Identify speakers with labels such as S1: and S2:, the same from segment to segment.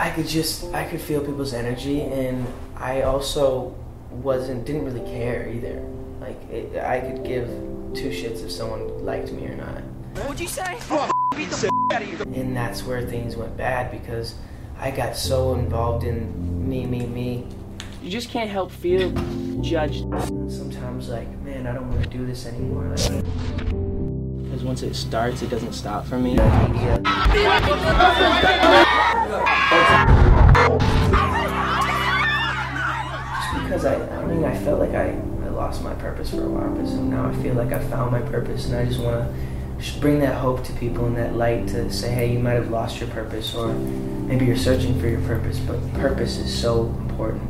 S1: I could just I could feel people's energy, and I also wasn't didn't really care either. Like it, I could give two shits if someone liked me or not.
S2: What'd you say? Oh, beat the out of you.
S1: And that's where things went bad because I got so involved in me, me, me.
S3: You just can't help feel judged.
S1: And sometimes like, man, I don't want to do this anymore. Like,
S3: Because once it starts, it doesn't stop for me.
S1: media. Because I, I mean, I felt like I, I lost my purpose for a while, but so now I feel like I found my purpose, and I just want to bring that hope to people and that light to say, hey, you might have lost your purpose, or maybe you're searching for your purpose, but purpose is so important,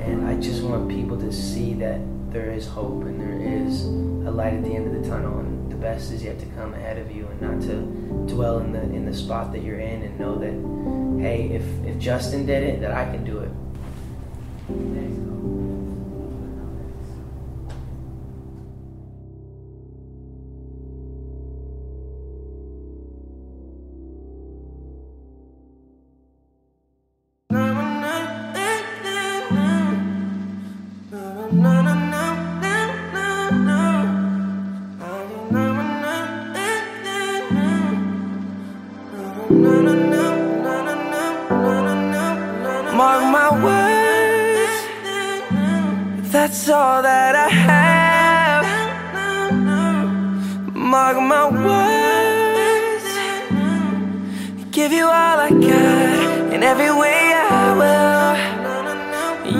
S1: and I just want people to see that there is hope and there is a light at the end of the tunnel, and the best is yet to come ahead of you, and not to dwell in the in the spot that you're in, and know that, hey, if if Justin did it, that I can do it.
S4: Mark my words, that's all that I have. Mark my words, give you all I got in every way I will.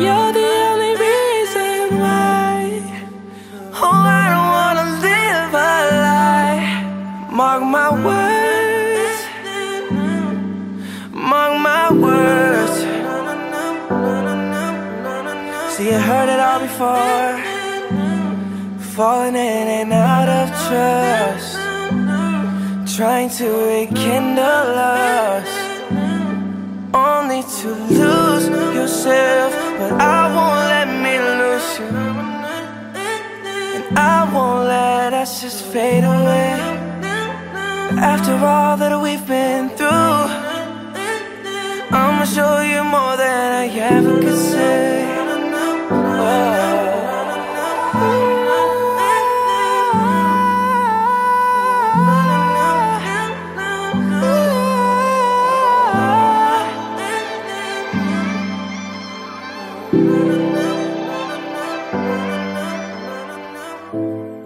S4: You're the only reason why. Oh, I don't wanna live a lie. Mark my words, See, you heard it all before. Falling in and out of trust. Trying to rekindle us. Only to lose yourself. But I won't let me lose you. And I won't let us just fade away. After all that we've been through. I'ma show you more than I ever could say. Bye.